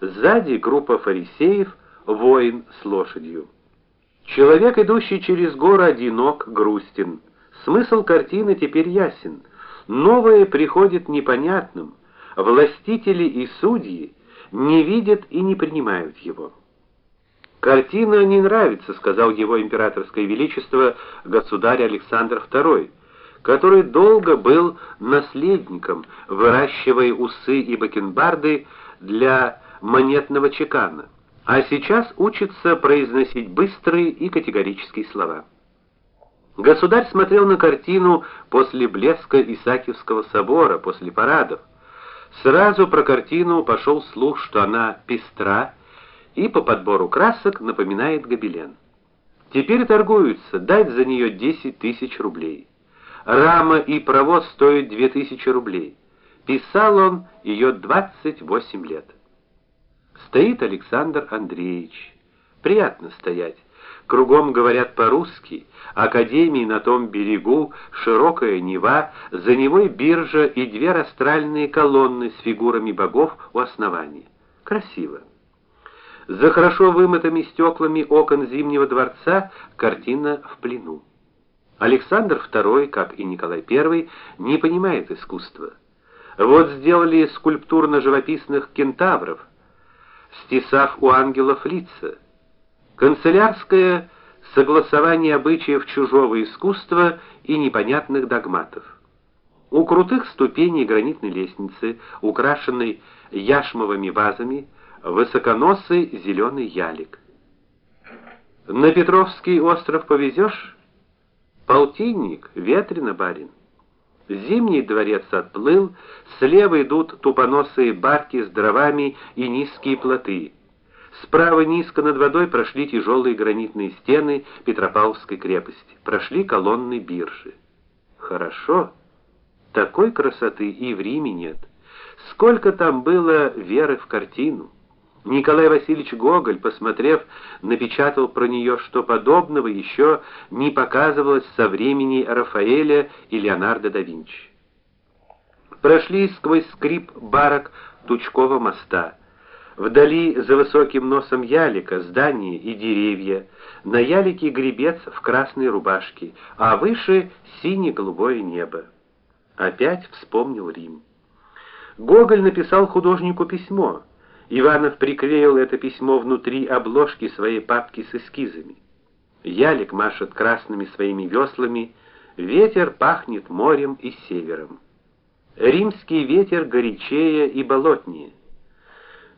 Сзади группа фарисеев, воин с лошадью. Человек, идущий через горы, одинок, грустен. Смысл картины теперь ясен. Новое приходит непонятным. Властители и судьи не видят и не принимают его. Картина не нравится, сказал его императорское величество государь Александр II, который долго был наследником, выращивая усы и бакенбарды для монетного чекана, а сейчас учится произносить быстрые и категорические слова. Государь смотрел на картину после блеска Исаакиевского собора, после парадов. Сразу про картину пошел слух, что она пестра и по подбору красок напоминает гобелен. Теперь торгуются, дать за нее 10 тысяч рублей. Рама и провод стоят 2000 рублей. Писал он ее 28 лет. Стоит Александр Андреевич. Приятно стоять. Кругом говорят по-русски. Академии на том берегу, широкая Нева, за Невой биржа и две растральные колонны с фигурами богов у основания. Красиво. За хорошо вымытыми стеклами окон Зимнего дворца картина в плену. Александр II, как и Николай I, не понимает искусства. Вот сделали скульптурно-живописных кентавров, стесав у ангелов лица. Канцелярское согласование обычаев чужого искусства и непонятных догматов. У крутых ступеней гранитной лестницы, украшенной яшмовыми вазами, высоконосый зеленый ялик. На Петровский остров повезешь? Полтинник, ветрено, барин. Зимний дворец отплыл, слева идут тупоносые барки с дровами и низкие плоты. Справа низко над водой прошли тяжелые гранитные стены Петропавловской крепости, прошли колонны биржи. Хорошо. Такой красоты и в Риме нет. Сколько там было веры в картину. Николай Васильевич Гоголь, посмотрев, напечатал про нее, что подобного еще не показывалось со времени Рафаэля и Леонардо да Винчи. Прошли сквозь скрип барок Тучкового моста. Вдали за высоким носом ялика здания и деревья, на ялике гребец в красной рубашке, а выше сине-голубое небо. Опять вспомнил Рим. Гоголь написал художнику письмо. Иванов приклеил это письмо внутри обложки своей папки с эскизами. Ялик машет красными своими веслами, ветер пахнет морем и севером. Римский ветер горячее и болотнее.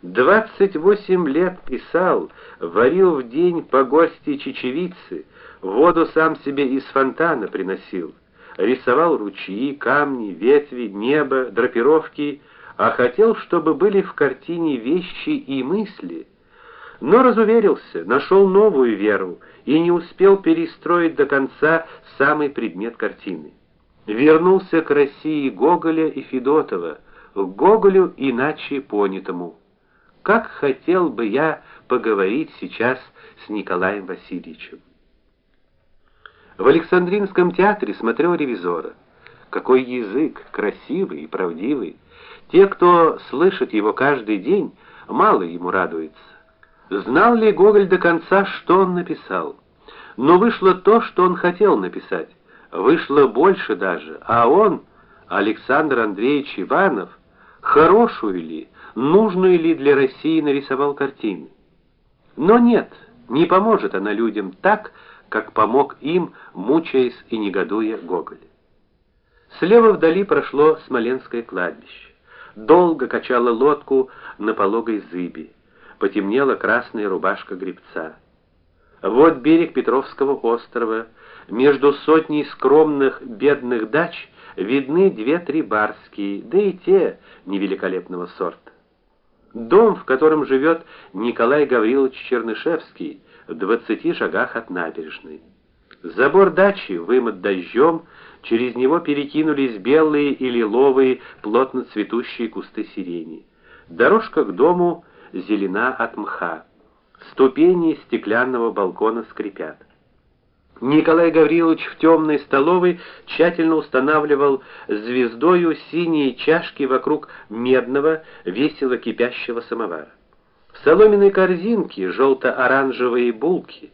Двадцать восемь лет писал, варил в день по горсти чечевицы, воду сам себе из фонтана приносил, рисовал ручьи, камни, ветви, небо, драпировки а хотел, чтобы были в картине вещи и мысли. Но разуверился, нашел новую веру и не успел перестроить до конца самый предмет картины. Вернулся к России Гоголя и Федотова, к Гоголю иначе понятому. Как хотел бы я поговорить сейчас с Николаем Васильевичем. В Александринском театре смотрел ревизора. Какой язык, красивый и правдивый. Те, кто слышит его каждый день, мало ему радуется. Знал ли Гоголь до конца, что он написал? Но вышло то, что он хотел написать. Вышло больше даже, а он, Александр Андреевич Иванов, хорошую ли, нужную ли для России нарисовал картину. Но нет, не поможет она людям так, как помог им, мучаясь и негодуя Гоголь. Слева вдали прошло Смоленское кладбище долго качала лодку на пологой зыби. Потемнела красная рубашка гребца. Вот берег Петровского острова. Между сотней скромных бедных дач видны две-три барские, да и те невеликолепного сорта. Дом, в котором живет Николай Гаврилович Чернышевский, в двадцати шагах от набережной. Забор дачи вымыт дождем, через него перекинулись белые и лиловые плотно цветущие кусты сирени. Дорожка к дому зелена от мха. Ступени стеклянного балкона скрипят. Николай Гаврилович в темной столовой тщательно устанавливал звездою синие чашки вокруг медного, весело кипящего самовара. соломенной корзинке желто-оранжевые булки,